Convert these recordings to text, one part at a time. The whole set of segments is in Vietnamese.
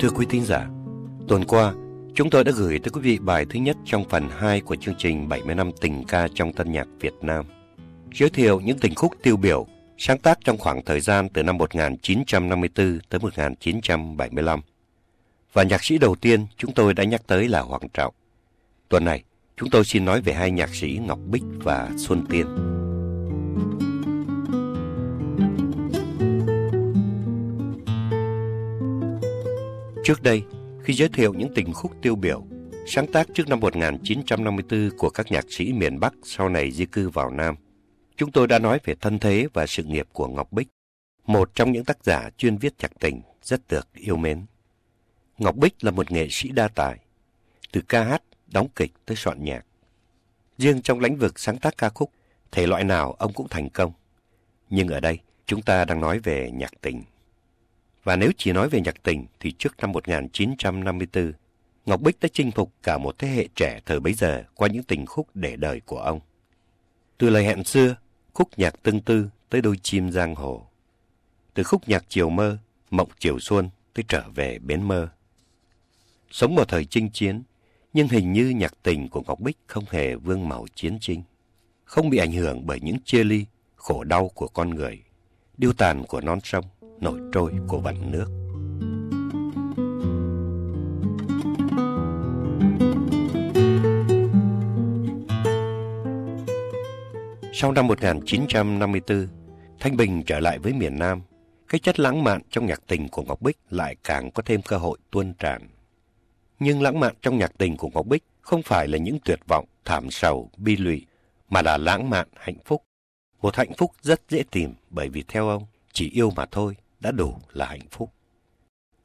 Thưa quý thính giả, tuần qua chúng tôi đã gửi tới quý vị bài thứ nhất trong phần 2 của chương trình 70 năm tình ca trong tân nhạc Việt Nam. Giới thiệu những tình khúc tiêu biểu sáng tác trong khoảng thời gian từ năm 1954 tới 1975. Và nhạc sĩ đầu tiên chúng tôi đã nhắc tới là Hoàng Trọng. Tuần này, chúng tôi xin nói về hai nhạc sĩ Ngọc Bích và Xuân Tiên. Trước đây, khi giới thiệu những tình khúc tiêu biểu, sáng tác trước năm 1954 của các nhạc sĩ miền Bắc sau này di cư vào Nam, chúng tôi đã nói về thân thế và sự nghiệp của Ngọc Bích, một trong những tác giả chuyên viết nhạc tình rất được yêu mến. Ngọc Bích là một nghệ sĩ đa tài, từ ca hát, đóng kịch tới soạn nhạc. Riêng trong lĩnh vực sáng tác ca khúc, thể loại nào ông cũng thành công. Nhưng ở đây, chúng ta đang nói về nhạc tình. Và nếu chỉ nói về nhạc tình thì trước năm 1954, Ngọc Bích đã chinh phục cả một thế hệ trẻ thời bấy giờ qua những tình khúc để đời của ông. Từ lời hẹn xưa, khúc nhạc tương tư tới đôi chim giang hồ. Từ khúc nhạc chiều mơ, mộng chiều xuân tới trở về bến mơ. Sống một thời chinh chiến, nhưng hình như nhạc tình của Ngọc Bích không hề vương màu chiến tranh, không bị ảnh hưởng bởi những chia ly, khổ đau của con người, điêu tàn của non sông nổi trôi của vần nước. Sau năm 1954, Thanh Bình trở lại với miền Nam, cái chất lãng mạn trong nhạc tình của Ngọc Bích lại càng có thêm cơ hội tuôn tràn. Nhưng lãng mạn trong nhạc tình của Ngọc Bích không phải là những tuyệt vọng, thảm sầu, bi lụy, mà là lãng mạn hạnh phúc. Một hạnh phúc rất dễ tìm bởi vì theo ông, chỉ yêu mà thôi đã đủ là hạnh phúc.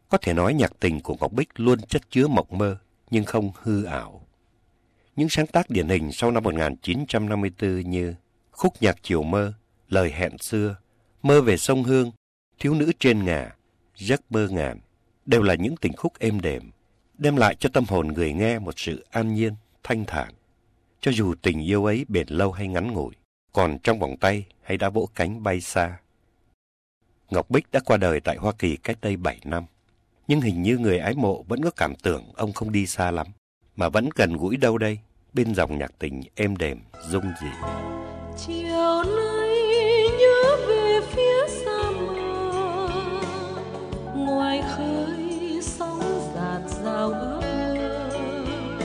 Có thể nói nhạc tình của Ngọc Bích luôn chất chứa mộng mơ, nhưng không hư ảo. Những sáng tác điển hình sau năm 1954 như Khúc nhạc chiều mơ, Lời hẹn xưa, Mơ về sông Hương, Thiếu nữ trên ngà, Giấc mơ ngàn, đều là những tình khúc êm đềm, đem lại cho tâm hồn người nghe một sự an nhiên, thanh thản. Cho dù tình yêu ấy bền lâu hay ngắn ngủi, còn trong vòng tay hay đã vỗ cánh bay xa. Ngọc Bích đã qua đời tại Hoa Kỳ cách đây 7 năm. Nhưng hình như người ái mộ vẫn có cảm tưởng ông không đi xa lắm, mà vẫn gần gũi đâu đây, bên dòng nhạc tình êm đềm, dung dị. Chiều nay nhớ về phía xa mờ, ngoài khơi sóng giạt rào ước mơ,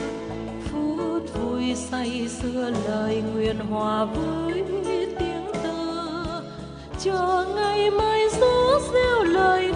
phút vui say xưa lời nguyện hòa với chờ ngày mai gió gieo lời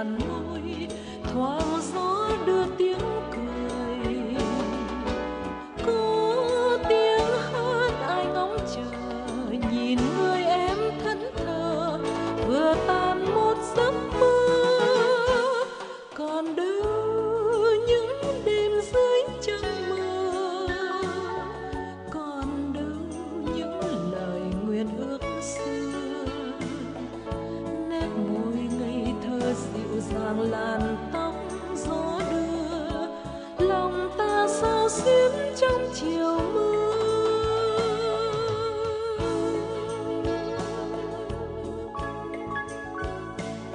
ngàn môi thoáng gió đưa tiếng cười.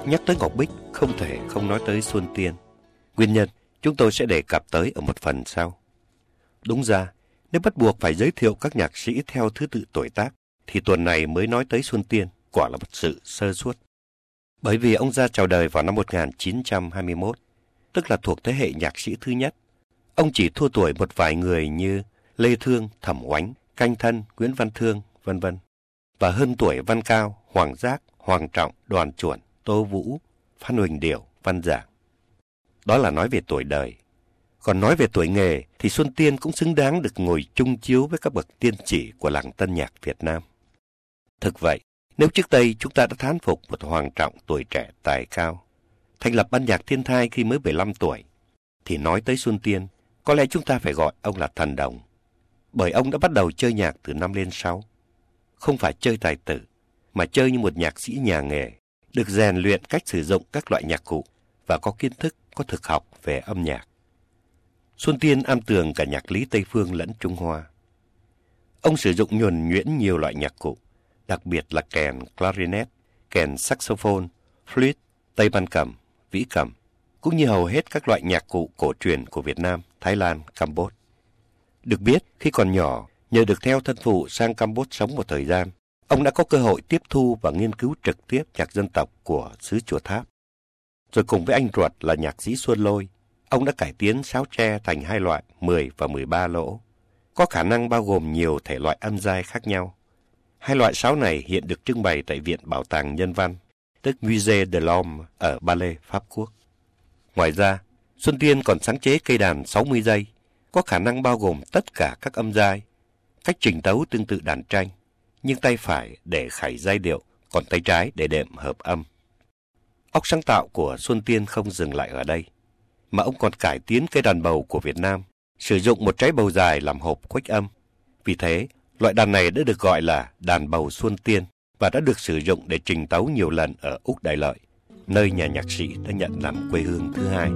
Nhắc tới Ngọc Bích, không thể không nói tới Xuân Tiên. Nguyên nhân chúng tôi sẽ đề cập tới ở một phần sau. Đúng ra, nếu bắt buộc phải giới thiệu các nhạc sĩ theo thứ tự tuổi tác, thì tuần này mới nói tới Xuân Tiên, quả là một sự sơ suất Bởi vì ông ra chào đời vào năm 1921, tức là thuộc thế hệ nhạc sĩ thứ nhất. Ông chỉ thua tuổi một vài người như Lê Thương, Thẩm Oánh, Canh Thân, Nguyễn Văn Thương, vân vân và hơn tuổi Văn Cao, Hoàng Giác, Hoàng Trọng, Đoàn Chuẩn, Tô Vũ, Phan Huỳnh Điểu, Văn Giảng. Đó là nói về tuổi đời. Còn nói về tuổi nghề thì Xuân Tiên cũng xứng đáng được ngồi chung chiếu với các bậc tiên chỉ của làng tân nhạc Việt Nam. Thực vậy, nếu trước đây chúng ta đã thán phục một Hoàng Trọng tuổi trẻ tài cao, thành lập ban nhạc thiên thai khi mới 15 tuổi, thì nói tới Xuân Tiên, có lẽ chúng ta phải gọi ông là thần đồng. Bởi ông đã bắt đầu chơi nhạc từ năm lên 6. Không phải chơi tài tử, mà chơi như một nhạc sĩ nhà nghề, được rèn luyện cách sử dụng các loại nhạc cụ và có kiến thức, có thực học về âm nhạc. Xuân Tiên am tường cả nhạc lý Tây Phương lẫn Trung Hoa. Ông sử dụng nhuần nhuyễn nhiều loại nhạc cụ, đặc biệt là kèn clarinet, kèn saxophone, flute, tây ban cầm, vĩ cầm, cũng như hầu hết các loại nhạc cụ cổ truyền của Việt Nam, Thái Lan, Campuchia. Được biết, khi còn nhỏ, nhờ được theo thân phụ sang Campuchia sống một thời gian, ông đã có cơ hội tiếp thu và nghiên cứu trực tiếp nhạc dân tộc của xứ Chùa Tháp. Rồi cùng với anh ruột là nhạc sĩ Xuân Lôi, ông đã cải tiến sáo tre thành hai loại 10 và 13 lỗ, có khả năng bao gồm nhiều thể loại âm giai khác nhau. Hai loại sáo này hiện được trưng bày tại Viện Bảo tàng Nhân văn, tức Musée de l'Homme ở Ballet, Pháp Quốc. Ngoài ra, Xuân Tiên còn sáng chế cây đàn 60 giây, có khả năng bao gồm tất cả các âm giai, cách trình tấu tương tự đàn tranh, nhưng tay phải để khải giai điệu, còn tay trái để đệm hợp âm. Óc sáng tạo của Xuân Tiên không dừng lại ở đây, mà ông còn cải tiến cây đàn bầu của Việt Nam, sử dụng một trái bầu dài làm hộp khuếch âm. Vì thế, loại đàn này đã được gọi là đàn bầu Xuân Tiên và đã được sử dụng để trình tấu nhiều lần ở Úc Đại Lợi, nơi nhà nhạc sĩ đã nhận làm quê hương thứ hai.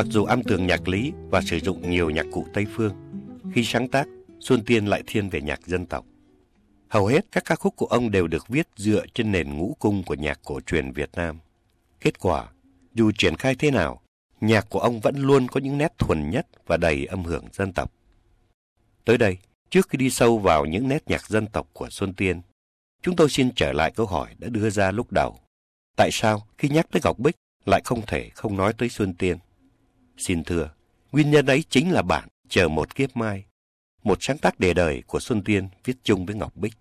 Mặc dù âm tường nhạc lý và sử dụng nhiều nhạc cụ Tây Phương, khi sáng tác, Xuân Tiên lại thiên về nhạc dân tộc. Hầu hết các ca khúc của ông đều được viết dựa trên nền ngũ cung của nhạc cổ truyền Việt Nam. Kết quả, dù triển khai thế nào, nhạc của ông vẫn luôn có những nét thuần nhất và đầy âm hưởng dân tộc. Tới đây, trước khi đi sâu vào những nét nhạc dân tộc của Xuân Tiên, chúng tôi xin trở lại câu hỏi đã đưa ra lúc đầu. Tại sao khi nhắc tới Ngọc Bích lại không thể không nói tới Xuân Tiên? Xin thưa, nguyên nhân ấy chính là bản Chờ một kiếp mai, một sáng tác đề đời của Xuân Tiên viết chung với Ngọc Bích.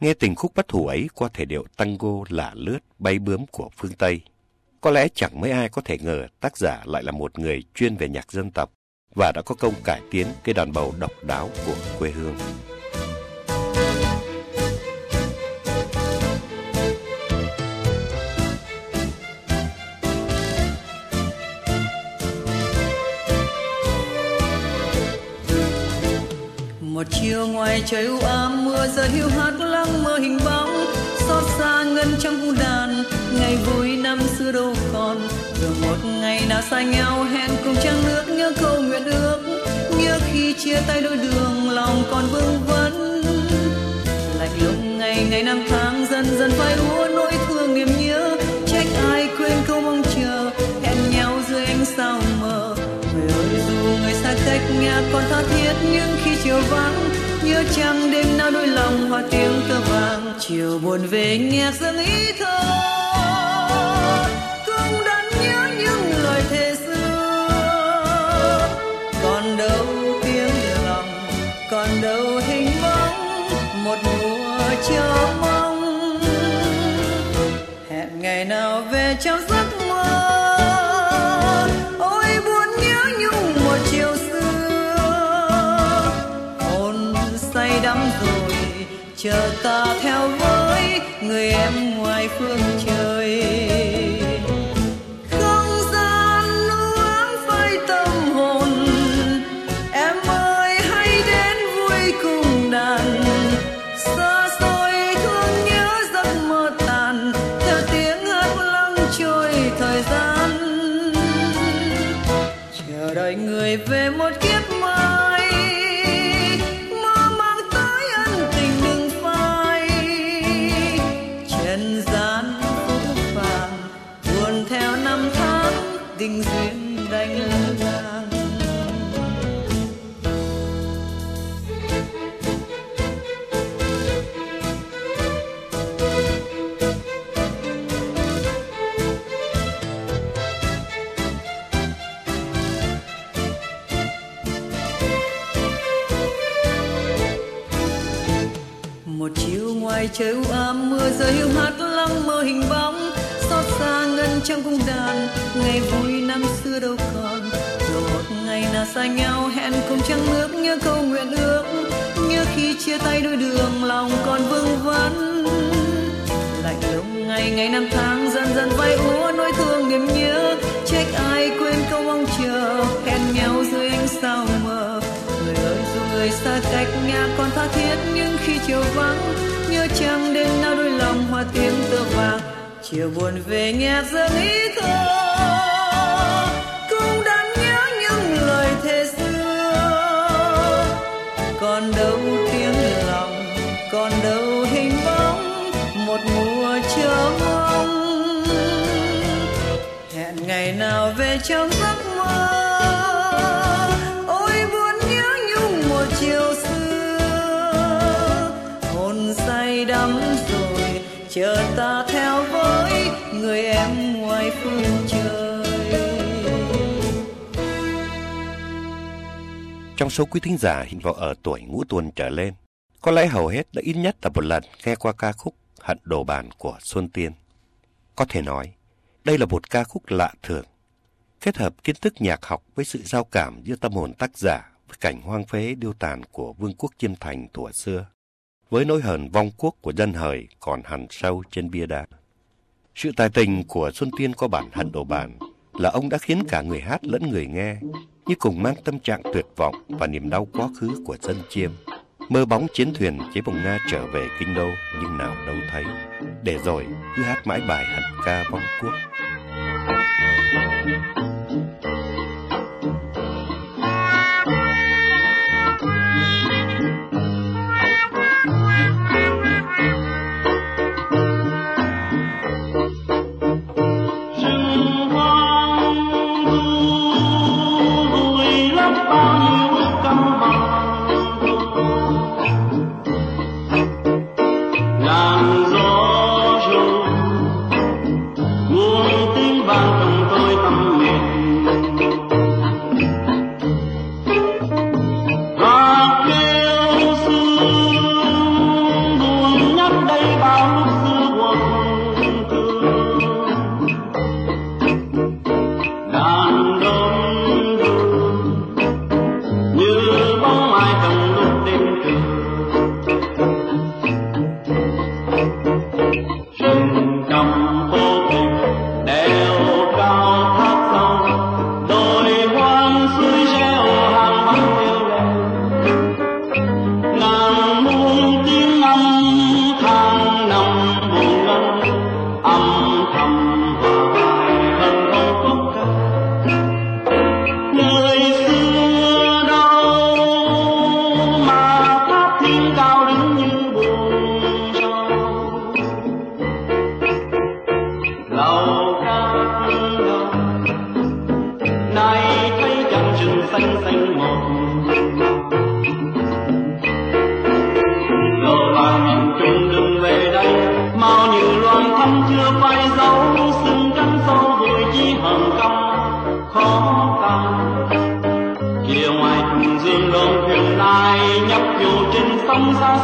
Nghe tình khúc bất hủ ấy qua thể điệu tango lả lướt bay bướm của phương Tây. Có lẽ chẳng mấy ai có thể ngờ tác giả lại là một người chuyên về nhạc dân tộc và đã có công cải tiến cái đàn bầu độc đáo của quê hương. Một chiều ngoài trời u ám, mưa rơi hiu hắt lăng mơ hình bóng. Xót xa ngân trong cung đàn, ngày vui năm xưa đâu còn. Rồi một ngày nào xa nhau, hẹn cùng trăng nước, nhớ câu nguyện ước. Nhớ khi chia tay đôi đường, lòng còn vương vấn. Lạnh lùng ngày ngày năm tháng, dần dần phai còn tha thiết nhưng khi chiều vắng. Nhớ chăng đêm nào đôi lòng hoa tiếng tơ vàng chiều buồn về nghe dâng ý thơ. Cũng đắn nhớ những lời thề xưa. Còn đâu tiếng lòng, còn đâu hình bóng. Một mùa chờ mong. Hẹn ngày nào về trong giấc chờ ta theo với người em ngoài phương trời. Tình duyên đành lỡ một chiều ngoài trời u ám, mưa rơi hiu hắt lăng mơ hình bóng, xót xa ngân trong cung đàn, ngày vui xa nhau, hẹn cùng trăng nước nhớ câu nguyện ước nhớ khi chia tay đôi đường lòng còn vương vấn lạnh lùng ngày ngày năm tháng dần dần vay úa nỗi thương niềm nhớ, trách ai quên câu mong chờ, hẹn nhau dưới ánh sao mờ. Người ơi, dù người xa cách nhà còn tha thiết, nhưng khi chiều vắng, nhớ chăng đêm nào đôi lòng hoa tiếng tơ vàng. Chiều buồn về nghe dâng ý thơ. Còn đâu tiếng lòng, còn đâu hình bóng, một mùa chờ mong hẹn ngày nào về trong giấc mơ, ôi buồn nhớ nhung một chiều xưa. Hồn say đắm rồi, chờ ta theo với người em ngoài phương trời. Trong số quý thính giả hiện vào ở tuổi ngũ tuần trở lên, có lẽ hầu hết đã ít nhất là một lần nghe qua ca khúc Hận Đồ Bàn của Xuân Tiên. Có thể nói, đây là một ca khúc lạ thường, kết hợp kiến thức nhạc học với sự giao cảm giữa tâm hồn tác giả với cảnh hoang phế điêu tàn của vương quốc chiêm thành thuở xưa, với nỗi hờn vong quốc của dân hời còn hằn sâu trên bia đá. Sự tài tình của Xuân Tiên qua bản Hận Đồ Bàn là ông đã khiến cả người hát lẫn người nghe như cùng mang tâm trạng tuyệt vọng và niềm đau quá khứ của dân chiêm. Mơ bóng chiến thuyền chế bồng Nga trở về kinh đô, nhưng nào đâu thấy. Để rồi, cứ hát mãi bài hận ca vong quốc.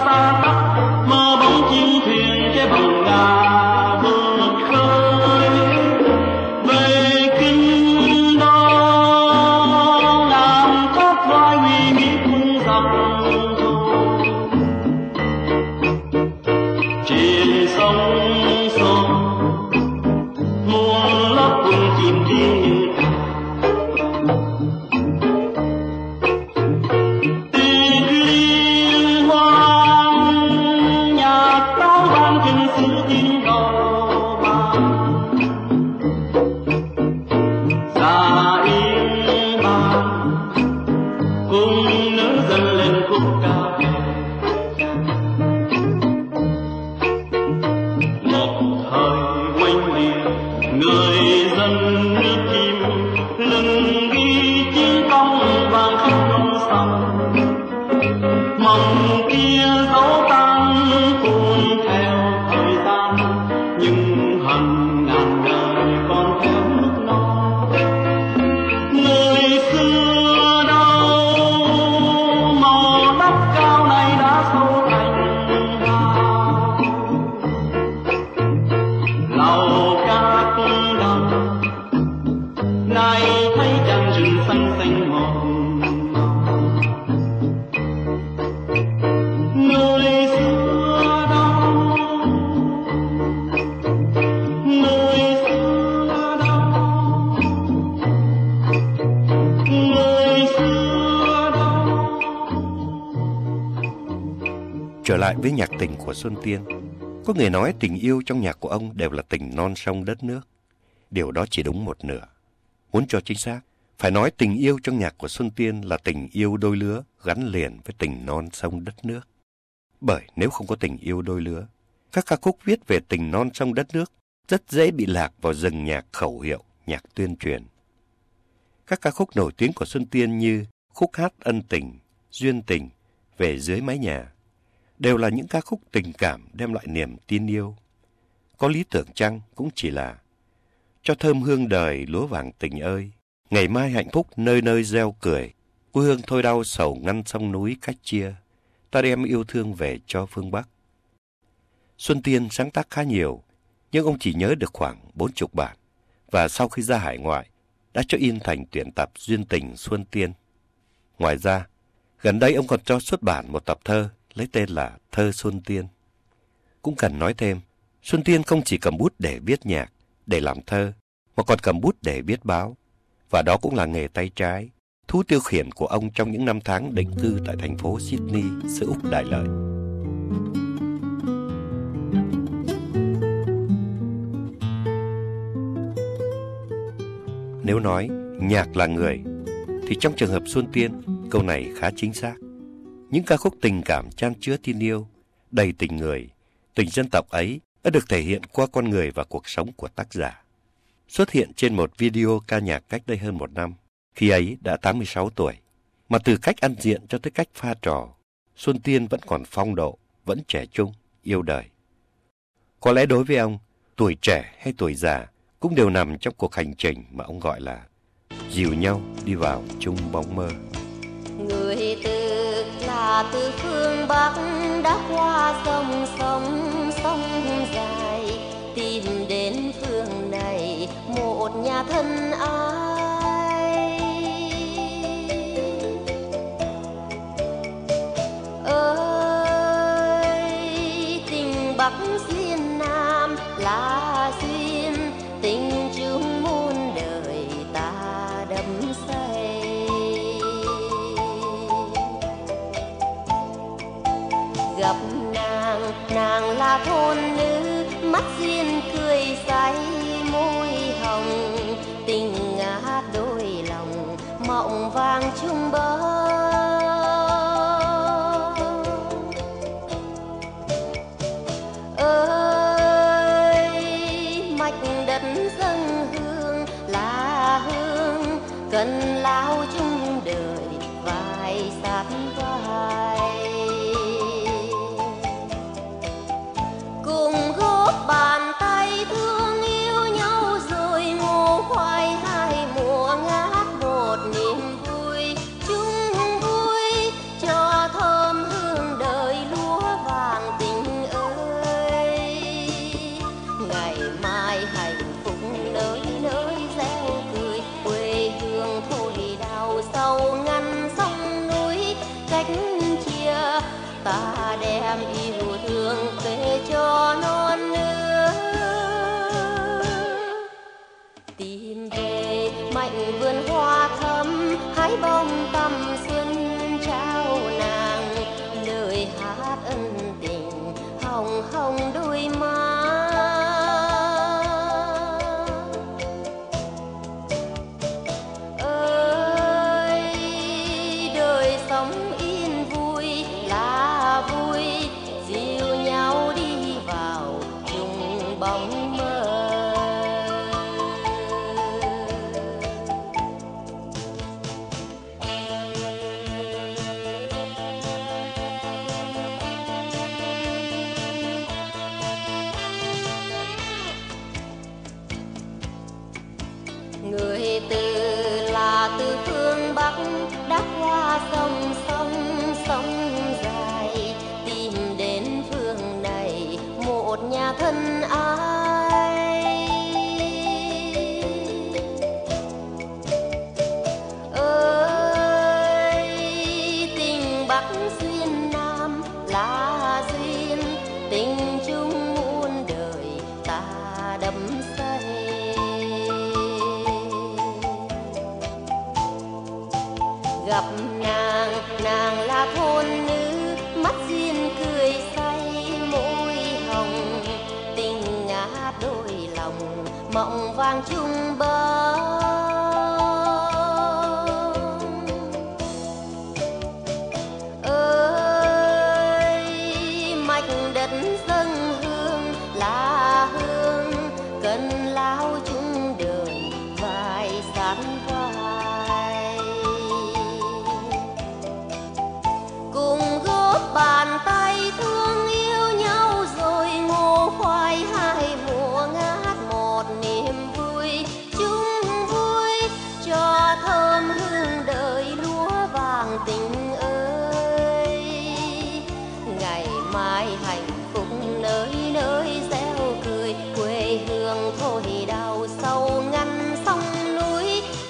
Sông Trở lại với nhạc tình của Xuân Tiên, có người nói tình yêu trong nhạc của ông đều là tình non sông đất nước. Điều đó chỉ đúng một nửa. Muốn cho chính xác, phải nói tình yêu trong nhạc của Xuân Tiên là tình yêu đôi lứa gắn liền với tình non sông đất nước. Bởi nếu không có tình yêu đôi lứa, các ca khúc viết về tình non sông đất nước rất dễ bị lạc vào rừng nhạc khẩu hiệu, nhạc tuyên truyền. Các ca khúc nổi tiếng của Xuân Tiên như khúc hát ân tình, duyên tình, về dưới mái nhà, đều là những ca khúc tình cảm đem lại niềm tin yêu. Có lý tưởng chăng cũng chỉ là cho thơm hương đời lúa vàng tình ơi, ngày mai hạnh phúc nơi nơi reo cười, quê hương thôi đau sầu ngăn sông núi cách chia, ta đem yêu thương về cho phương Bắc. Xuân Tiên sáng tác khá nhiều, nhưng ông chỉ nhớ được khoảng bốn chục bản, và sau khi ra hải ngoại, đã cho in thành tuyển tập Duyên tình Xuân Tiên. Ngoài ra, gần đây ông còn cho xuất bản một tập thơ lấy tên là Thơ Xuân Tiên. Cũng cần nói thêm, Xuân Tiên không chỉ cầm bút để viết nhạc, để làm thơ, mà còn cầm bút để viết báo. Và đó cũng là nghề tay trái, thú tiêu khiển của ông trong những năm tháng định cư tại thành phố Sydney, xứ Úc Đại Lợi. Nếu nói nhạc là người, thì trong trường hợp Xuân Tiên, câu này khá chính xác. Những ca khúc tình cảm chan chứa tin yêu, đầy tình người, tình dân tộc ấy đã được thể hiện qua con người và cuộc sống của tác giả. Xuất hiện trên một video ca nhạc cách đây hơn một năm, khi ấy đã 86 tuổi. Mà từ cách ăn diện cho tới cách pha trò, Xuân Tiên vẫn còn phong độ, vẫn trẻ trung, yêu đời. Có lẽ đối với ông, tuổi trẻ hay tuổi già cũng đều nằm trong cuộc hành trình mà ông gọi là dìu nhau đi vào chung bóng mơ người từ từ phương bắc đã qua sông sông sông dài. Tìm đến phương này, một nhà thân ai hái đã qua sông sông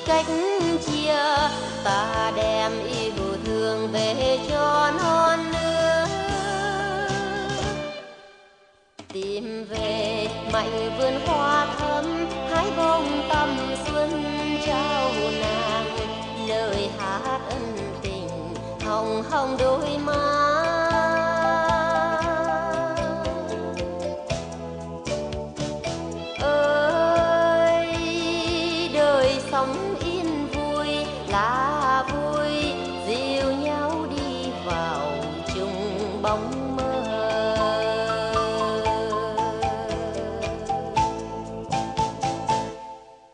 cách chia, ta đem yêu thương về cho non nữa tìm về mạnh vườn hoa thơm, hái bông tâm xuân trao nàng. Lời hát ân tình, hồng hồng đôi mai